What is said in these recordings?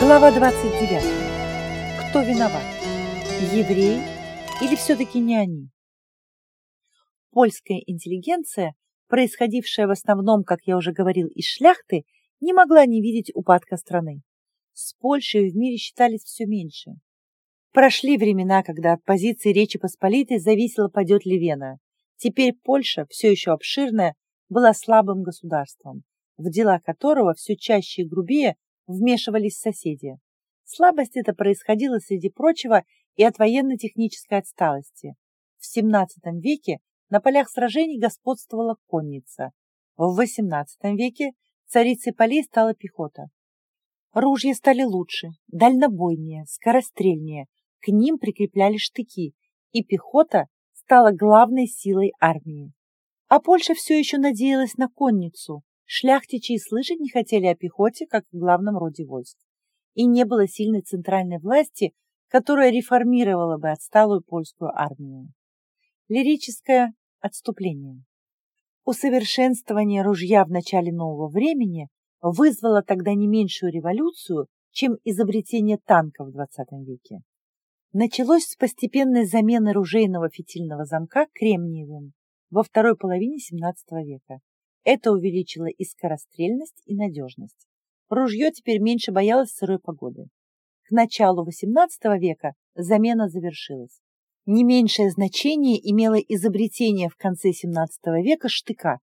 Глава 29. Кто виноват? Евреи или все-таки не они? Польская интеллигенция, происходившая в основном, как я уже говорил, из шляхты, не могла не видеть упадка страны. С Польшей в мире считались все меньше. Прошли времена, когда от позиции Речи Посполитой зависело, падет ли Вена. Теперь Польша, все еще обширная, была слабым государством, в дела которого все чаще и грубее вмешивались соседи. Слабость эта происходила, среди прочего, и от военно-технической отсталости. В XVII веке на полях сражений господствовала конница. В XVIII веке царицей полей стала пехота. Ружья стали лучше, дальнобойнее, скорострельнее, к ним прикрепляли штыки, и пехота стала главной силой армии. А Польша все еще надеялась на конницу, Шляхтичи и слышать не хотели о пехоте, как о главном роде войск. И не было сильной центральной власти, которая реформировала бы отсталую польскую армию. Лирическое отступление. Усовершенствование ружья в начале нового времени вызвало тогда не меньшую революцию, чем изобретение танка в XX веке. Началось с постепенной замены ружейного фитильного замка кремниевым во второй половине XVII века. Это увеличило и скорострельность, и надежность. Ружье теперь меньше боялось сырой погоды. К началу XVIII века замена завершилась. Не меньшее значение имело изобретение в конце XVII века штыка.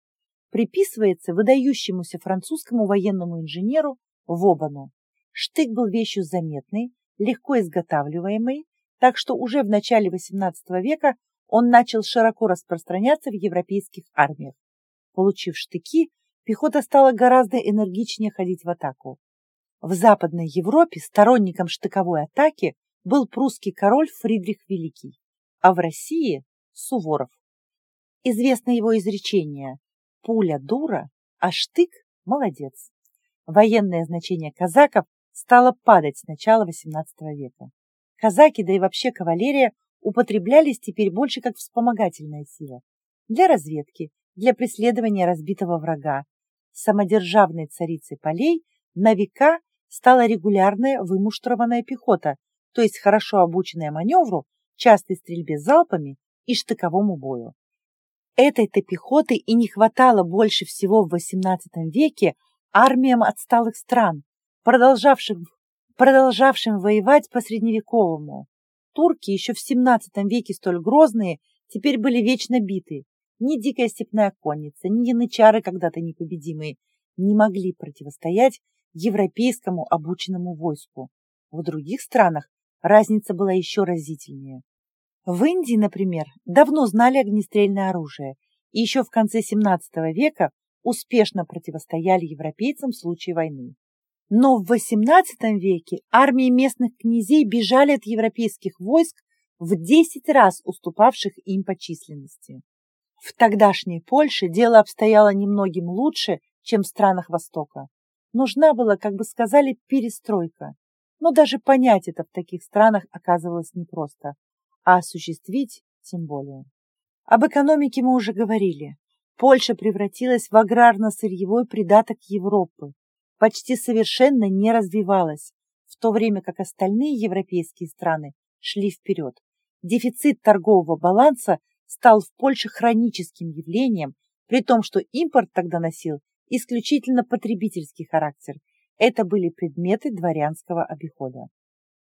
Приписывается выдающемуся французскому военному инженеру Вобану. Штык был вещью заметной, легко изготавливаемой, так что уже в начале XVIII века он начал широко распространяться в европейских армиях. Получив штыки, пехота стала гораздо энергичнее ходить в атаку. В Западной Европе сторонником штыковой атаки был прусский король Фридрих Великий, а в России – Суворов. Известно его изречение «пуля дура, а штык – молодец». Военное значение казаков стало падать с начала XVIII века. Казаки, да и вообще кавалерия, употреблялись теперь больше как вспомогательная сила для разведки, для преследования разбитого врага. Самодержавной царицей полей на века стала регулярная вымуштрованная пехота, то есть хорошо обученная маневру, частой стрельбе залпами и штыковому бою. Этой-то пехоты и не хватало больше всего в XVIII веке армиям отсталых стран, продолжавших, продолжавшим воевать по средневековому. Турки, еще в XVII веке столь грозные, теперь были вечно биты, ни дикая степная конница, ни янычары, когда-то непобедимые, не могли противостоять европейскому обученному войску. В других странах разница была еще разительнее. В Индии, например, давно знали огнестрельное оружие и еще в конце XVII века успешно противостояли европейцам в случае войны. Но в XVIII веке армии местных князей бежали от европейских войск в 10 раз уступавших им по численности. В тогдашней Польше дело обстояло немногим лучше, чем в странах Востока. Нужна была, как бы сказали, перестройка. Но даже понять это в таких странах оказывалось непросто, а осуществить тем более. Об экономике мы уже говорили. Польша превратилась в аграрно-сырьевой придаток Европы, почти совершенно не развивалась, в то время как остальные европейские страны шли вперед. Дефицит торгового баланса стал в Польше хроническим явлением, при том, что импорт тогда носил исключительно потребительский характер. Это были предметы дворянского обихода.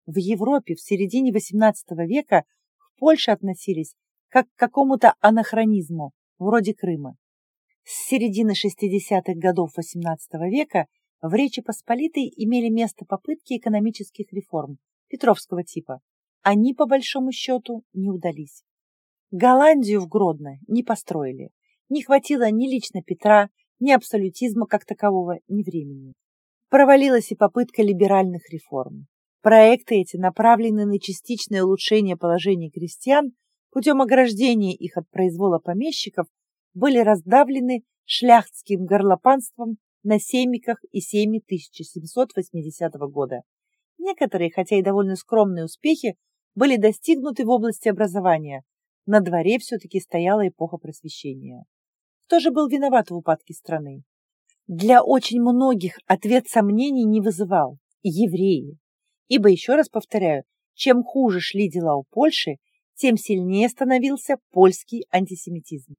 В Европе в середине XVIII века к Польше относились как к какому-то анахронизму, вроде Крыма. С середины 60-х годов XVIII века в Речи Посполитой имели место попытки экономических реформ Петровского типа. Они, по большому счету, не удались. Голландию в Гродно не построили. Не хватило ни лично Петра, ни абсолютизма как такового, ни времени. Провалилась и попытка либеральных реформ. Проекты эти направлены на частичное улучшение положения крестьян путем ограждения их от произвола помещиков, были раздавлены шляхтским горлопанством на семиках и семи 1780 года. Некоторые, хотя и довольно скромные успехи, были достигнуты в области образования, на дворе все-таки стояла эпоха просвещения. Кто же был виноват в упадке страны? Для очень многих ответ сомнений не вызывал. евреи. Ибо, еще раз повторяю, чем хуже шли дела у Польши, тем сильнее становился польский антисемитизм.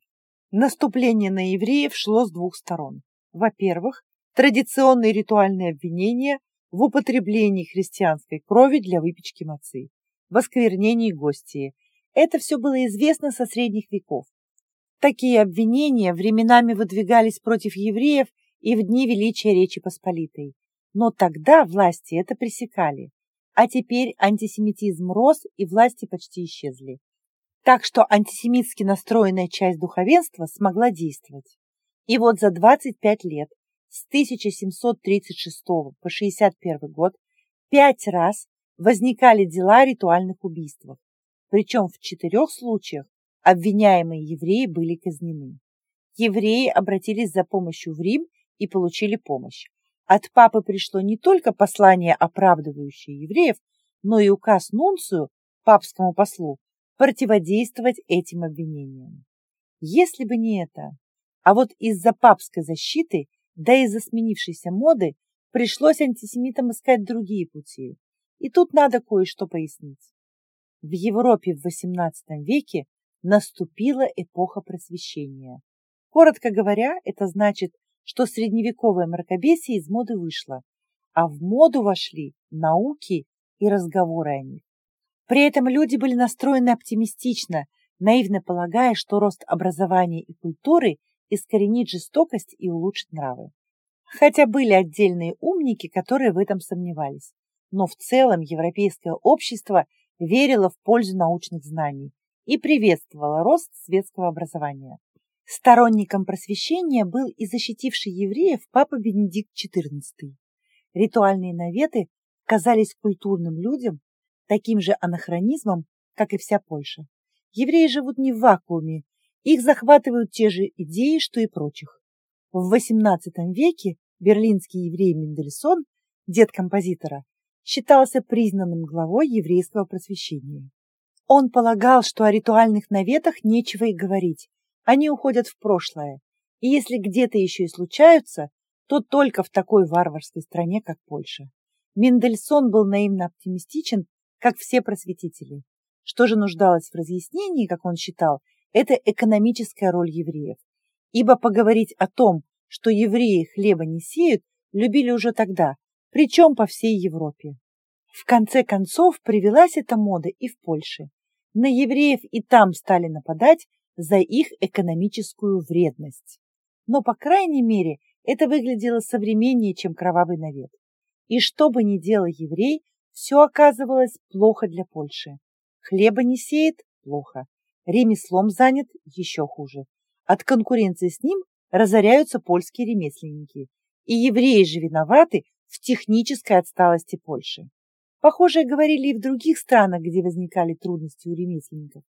Наступление на евреев шло с двух сторон. Во-первых, традиционные ритуальные обвинения в употреблении христианской крови для выпечки мацы, в осквернении гостии. Это все было известно со средних веков. Такие обвинения временами выдвигались против евреев и в дни величия Речи Посполитой. Но тогда власти это пресекали. А теперь антисемитизм рос, и власти почти исчезли. Так что антисемитски настроенная часть духовенства смогла действовать. И вот за 25 лет, с 1736 по 61 год, пять раз возникали дела о ритуальных убийствах. Причем в четырех случаях обвиняемые евреи были казнены. Евреи обратились за помощью в Рим и получили помощь. От папы пришло не только послание, оправдывающее евреев, но и указ Нунцию, папскому послу, противодействовать этим обвинениям. Если бы не это, а вот из-за папской защиты, да и из-за сменившейся моды, пришлось антисемитам искать другие пути. И тут надо кое-что пояснить. В Европе в XVIII веке наступила эпоха просвещения. Коротко говоря, это значит, что средневековое мракобесие из моды вышло, а в моду вошли науки и разговоры о них. При этом люди были настроены оптимистично, наивно полагая, что рост образования и культуры искоренит жестокость и улучшит нравы. Хотя были отдельные умники, которые в этом сомневались. Но в целом европейское общество верило в пользу научных знаний и приветствовало рост светского образования. Сторонником просвещения был и защитивший евреев папа Бенедикт XIV. Ритуальные наветы казались культурным людям таким же анахронизмом, как и вся Польша. Евреи живут не в вакууме, их захватывают те же идеи, что и прочих. В XVIII веке берлинский еврей Мендельсон, дед композитора, считался признанным главой еврейского просвещения. Он полагал, что о ритуальных наветах нечего и говорить, они уходят в прошлое, и если где-то еще и случаются, то только в такой варварской стране, как Польша. Мендельсон был наивно оптимистичен, как все просветители. Что же нуждалось в разъяснении, как он считал, это экономическая роль евреев. Ибо поговорить о том, что евреи хлеба не сеют, любили уже тогда, причем по всей Европе. В конце концов привелась эта мода и в Польше. На евреев и там стали нападать, за их экономическую вредность. Но, по крайней мере, это выглядело современнее, чем кровавый навет. И что бы ни делал еврей, все оказывалось плохо для Польши. Хлеба не сеет – плохо. Ремеслом занят – еще хуже. От конкуренции с ним разоряются польские ремесленники. И евреи же виноваты в технической отсталости Польши. Похожее говорили и в других странах, где возникали трудности у ремесленников.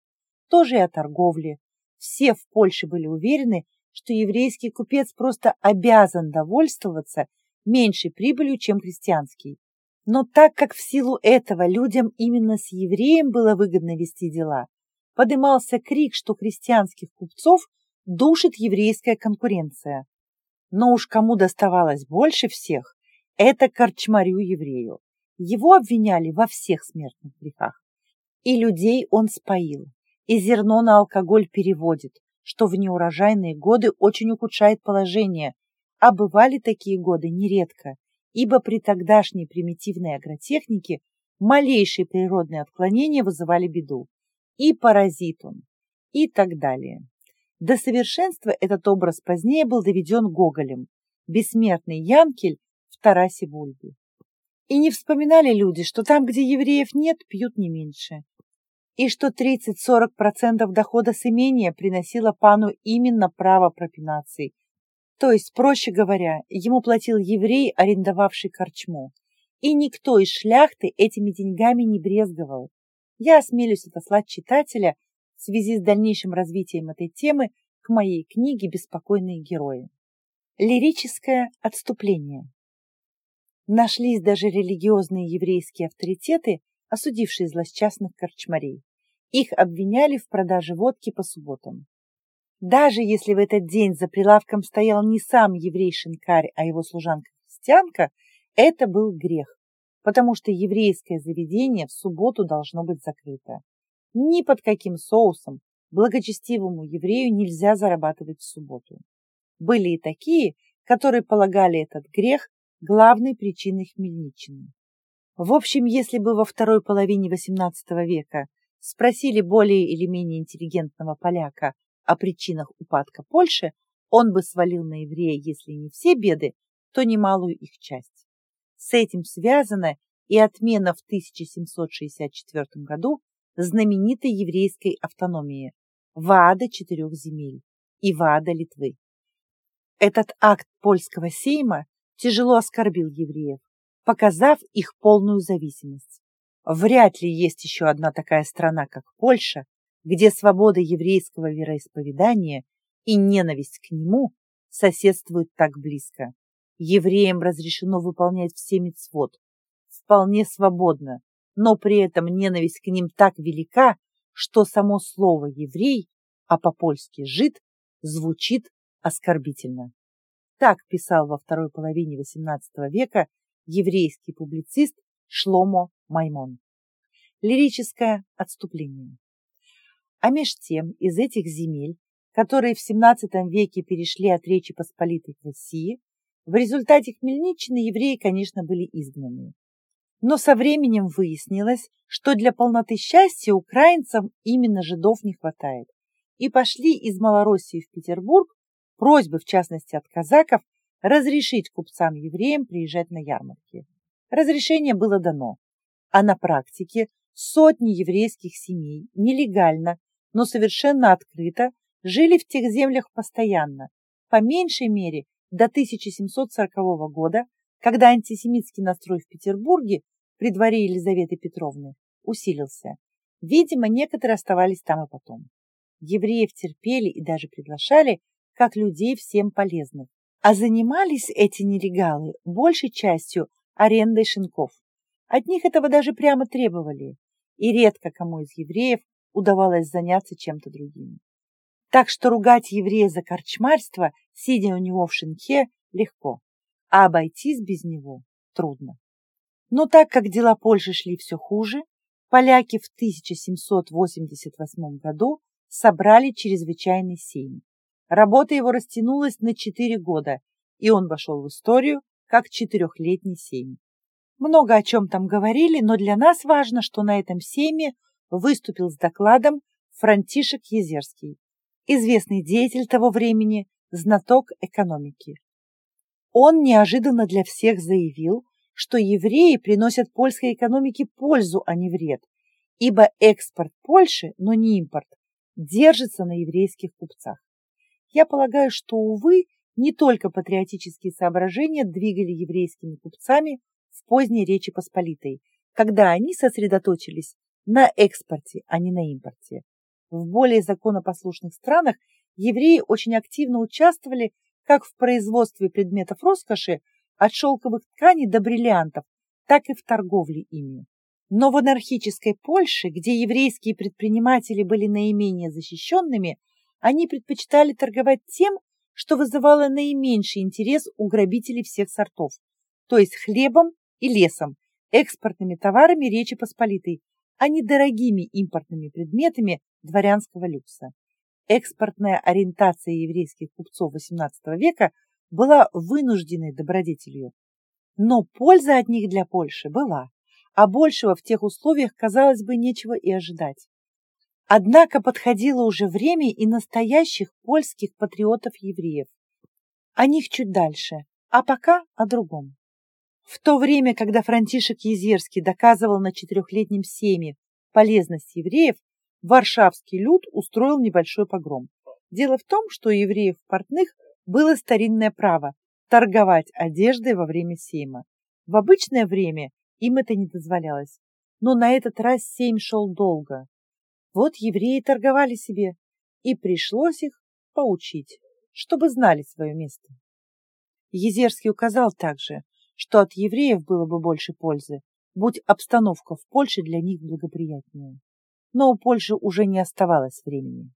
Тоже и о торговле, все в Польше были уверены, что еврейский купец просто обязан довольствоваться меньшей прибылью, чем христианский. Но так как в силу этого людям именно с евреем было выгодно вести дела, подымался крик, что христианских купцов душит еврейская конкуренция. Но уж кому доставалось больше всех, это корчмарю-еврею. Его обвиняли во всех смертных грехах. И людей он споил, и зерно на алкоголь переводит, что в неурожайные годы очень ухудшает положение, а бывали такие годы нередко, ибо при тогдашней примитивной агротехнике малейшие природные отклонения вызывали беду. И паразит он, и так далее. До совершенства этот образ позднее был доведен Гоголем, бессмертный Янкель в Тарасе Бульбе. И не вспоминали люди, что там, где евреев нет, пьют не меньше, и что 30-40% дохода с имения приносило пану именно право пропинации. То есть, проще говоря, ему платил еврей, арендовавший корчму. И никто из шляхты этими деньгами не брезговал. Я осмелюсь отослать читателя в связи с дальнейшим развитием этой темы к моей книге «Беспокойные герои». Лирическое отступление. Нашлись даже религиозные еврейские авторитеты, осудившие злосчастных корчмарей. Их обвиняли в продаже водки по субботам. Даже если в этот день за прилавком стоял не сам еврей-шинкарь, а его служанка-христианка, это был грех, потому что еврейское заведение в субботу должно быть закрыто. Ни под каким соусом благочестивому еврею нельзя зарабатывать в субботу. Были и такие, которые полагали этот грех главной причиной хмельничины. В общем, если бы во второй половине XVIII века спросили более или менее интеллигентного поляка о причинах упадка Польши, он бы свалил на еврея, если не все беды, то немалую их часть. С этим связана и отмена в 1764 году знаменитой еврейской автономии Ваада четырех земель и Ваада Литвы. Этот акт польского сейма тяжело оскорбил евреев, показав их полную зависимость. Вряд ли есть еще одна такая страна, как Польша, где свобода еврейского вероисповедания и ненависть к нему соседствуют так близко. Евреям разрешено выполнять все мицвод, вполне свободно, но при этом ненависть к ним так велика, что само слово «еврей», а по-польски «жид», звучит оскорбительно. Так писал во второй половине XVIII века еврейский публицист Шломо Маймон. Лирическое отступление. А меж тем из этих земель, которые в XVII веке перешли от Речи Посполитой к России, в результате Хмельниччины евреи, конечно, были изгнаны. Но со временем выяснилось, что для полноты счастья украинцам именно жидов не хватает. И пошли из Малороссии в Петербург просьбы, в частности от казаков, разрешить купцам-евреям приезжать на ярмарки. Разрешение было дано, а на практике сотни еврейских семей нелегально, но совершенно открыто жили в тех землях постоянно, по меньшей мере до 1740 года, когда антисемитский настрой в Петербурге при дворе Елизаветы Петровны усилился. Видимо, некоторые оставались там и потом. Евреев терпели и даже приглашали, как людей всем полезных. А занимались эти нелегалы большей частью арендой шинков. От них этого даже прямо требовали, и редко кому из евреев удавалось заняться чем-то другим. Так что ругать еврея за корчмарство, сидя у него в шинке, легко, а обойтись без него трудно. Но так как дела Польши шли все хуже, поляки в 1788 году собрали чрезвычайный сейм. Работа его растянулась на четыре года, и он вошел в историю как четырехлетний сейм. Много о чем там говорили, но для нас важно, что на этом сейме выступил с докладом Франтишек Езерский, известный деятель того времени, знаток экономики. Он неожиданно для всех заявил, что евреи приносят польской экономике пользу, а не вред, ибо экспорт Польши, но не импорт, держится на еврейских купцах. Я полагаю, что, увы, не только патриотические соображения двигали еврейскими купцами в поздней Речи Посполитой, когда они сосредоточились на экспорте, а не на импорте. В более законопослушных странах евреи очень активно участвовали как в производстве предметов роскоши, от шелковых тканей до бриллиантов, так и в торговле ими. Но в анархической Польше, где еврейские предприниматели были наименее защищенными, они предпочитали торговать тем, что вызывало наименьший интерес у грабителей всех сортов, то есть хлебом и лесом, экспортными товарами Речи Посполитой, а не дорогими импортными предметами дворянского люкса. Экспортная ориентация еврейских купцов XVIII века была вынужденной добродетелью. Но польза от них для Польши была, а большего в тех условиях, казалось бы, нечего и ожидать. Однако подходило уже время и настоящих польских патриотов-евреев. О них чуть дальше, а пока о другом. В то время, когда Франтишек Езерский доказывал на четырехлетнем семе полезность евреев, варшавский люд устроил небольшой погром. Дело в том, что у евреев портных было старинное право торговать одеждой во время сейма. В обычное время им это не дозволялось, но на этот раз сейм шел долго. Вот евреи торговали себе, и пришлось их поучить, чтобы знали свое место. Езерский указал также, что от евреев было бы больше пользы, будь обстановка в Польше для них благоприятнее. Но у Польши уже не оставалось времени.